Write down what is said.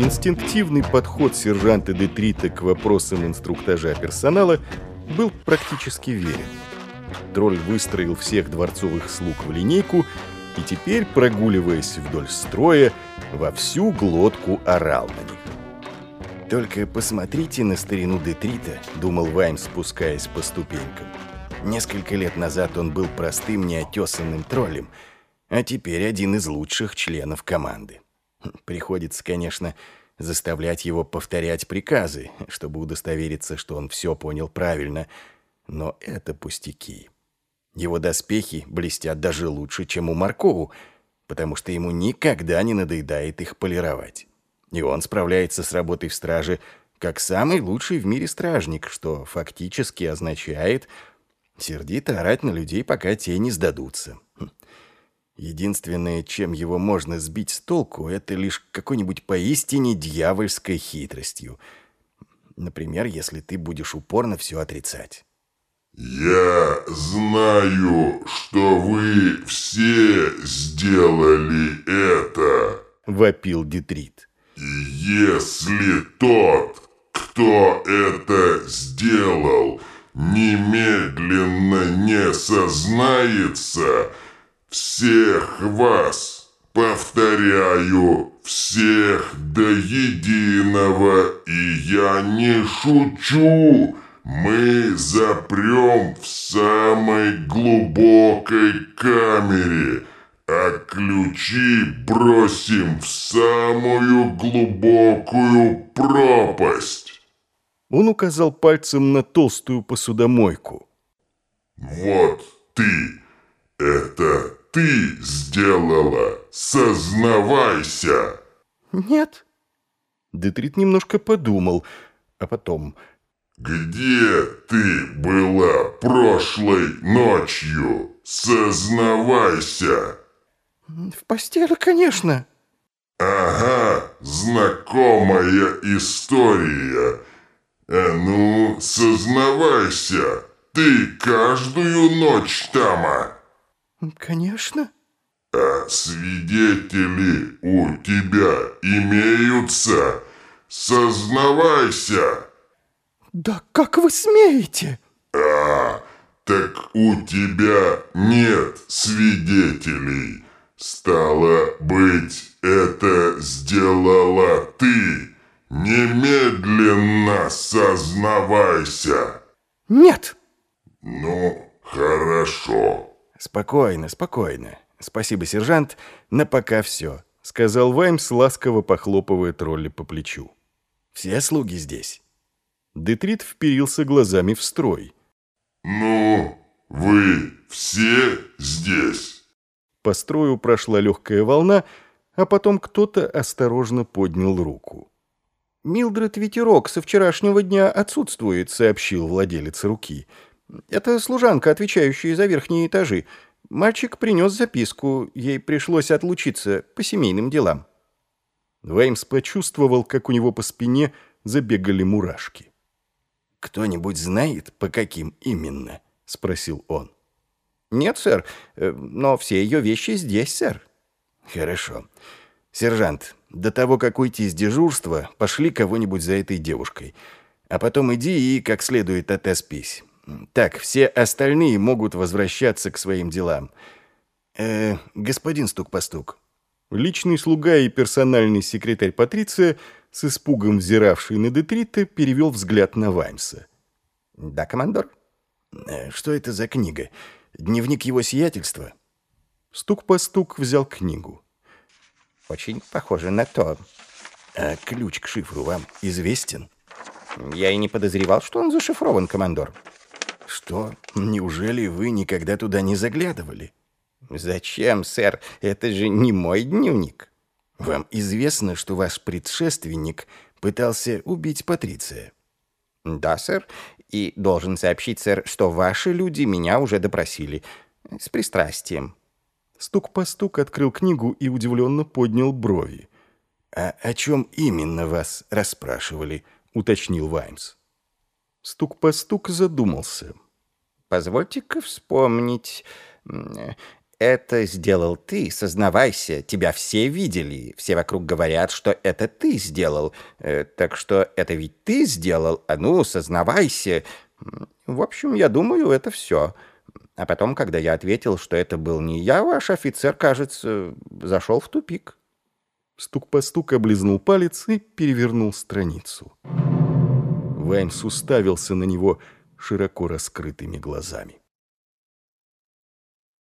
Инстинктивный подход сержанта Детрита к вопросам инструктажа персонала был практически верен. Тролль выстроил всех дворцовых слуг в линейку и теперь, прогуливаясь вдоль строя, во всю глотку орал на них. «Только посмотрите на старину Детрита», — думал Вайм, спускаясь по ступенькам. Несколько лет назад он был простым неотесанным троллем, а теперь один из лучших членов команды. Приходится, конечно, заставлять его повторять приказы, чтобы удостовериться, что он все понял правильно, но это пустяки. Его доспехи блестят даже лучше, чем у Маркову, потому что ему никогда не надоедает их полировать. И он справляется с работой в страже как самый лучший в мире стражник, что фактически означает сердито орать на людей, пока те не сдадутся. Единственное, чем его можно сбить с толку, это лишь какой-нибудь поистине дьявольской хитростью. Например, если ты будешь упорно все отрицать. «Я знаю, что вы все сделали это», — вопил Детрит. «И если тот, кто это сделал, немедленно не сознается, всех вас, повторяю, всех до единого, и я не шучу, мы запрем в самой глубокой камере, а ключи бросим в самую глубокую пропасть. Он указал пальцем на толстую посудомойку. Вот ты, это ты сделала, сознавайся. Нет. Детрит немножко подумал, а потом... «Где ты была прошлой ночью? Сознавайся!» «В постели, конечно!» «Ага, знакомая история. А ну, сознавайся, ты каждую ночь тама?» «Конечно!» «А свидетели у тебя имеются? Сознавайся!» «Да как вы смеете?» «А, так у тебя нет свидетелей. Стало быть, это сделала ты. Немедленно сознавайся!» «Нет!» «Ну, хорошо». «Спокойно, спокойно. Спасибо, сержант, на пока все», — сказал Ваймс, ласково похлопывая тролля по плечу. «Все слуги здесь». Детрит вперился глазами в строй. «Ну, вы все здесь?» По строю прошла легкая волна, а потом кто-то осторожно поднял руку. «Милдред Ветерок со вчерашнего дня отсутствует», — сообщил владелец руки. «Это служанка, отвечающая за верхние этажи. Мальчик принес записку, ей пришлось отлучиться по семейным делам». Веймс почувствовал, как у него по спине забегали мурашки. «Кто-нибудь знает, по каким именно?» — спросил он. «Нет, сэр, э, но все ее вещи здесь, сэр». «Хорошо. Сержант, до того, как уйти с дежурства, пошли кого-нибудь за этой девушкой. А потом иди и как следует отоспись. Так, все остальные могут возвращаться к своим делам. Э, господин Стук-постук». Личный слуга и персональный секретарь Патриция — с испугом взиравший на Детрита, перевел взгляд на Ваймса. «Да, командор?» «Э, «Что это за книга? Дневник его сиятельства?» Стук по стук взял книгу. «Очень похоже на то». «А ключ к шифру вам известен?» «Я и не подозревал, что он зашифрован, командор». «Что? Неужели вы никогда туда не заглядывали?» «Зачем, сэр? Это же не мой дневник». Вам известно, что ваш предшественник пытался убить Патриция? Да, сэр. И должен сообщить, сэр, что ваши люди меня уже допросили. С пристрастием. Стук по стук открыл книгу и удивленно поднял брови. «А о чем именно вас расспрашивали?» — уточнил Ваймс. Стук по стук задумался. «Позвольте-ка вспомнить. это сделал ты, сознавайся, тебя все видели, все вокруг говорят, что это ты сделал, э, так что это ведь ты сделал, а ну, сознавайся. В общем, я думаю, это все. А потом, когда я ответил, что это был не я, ваш офицер, кажется, зашел в тупик. Стук по стук облизнул палец и перевернул страницу. Ваймс уставился на него широко раскрытыми глазами.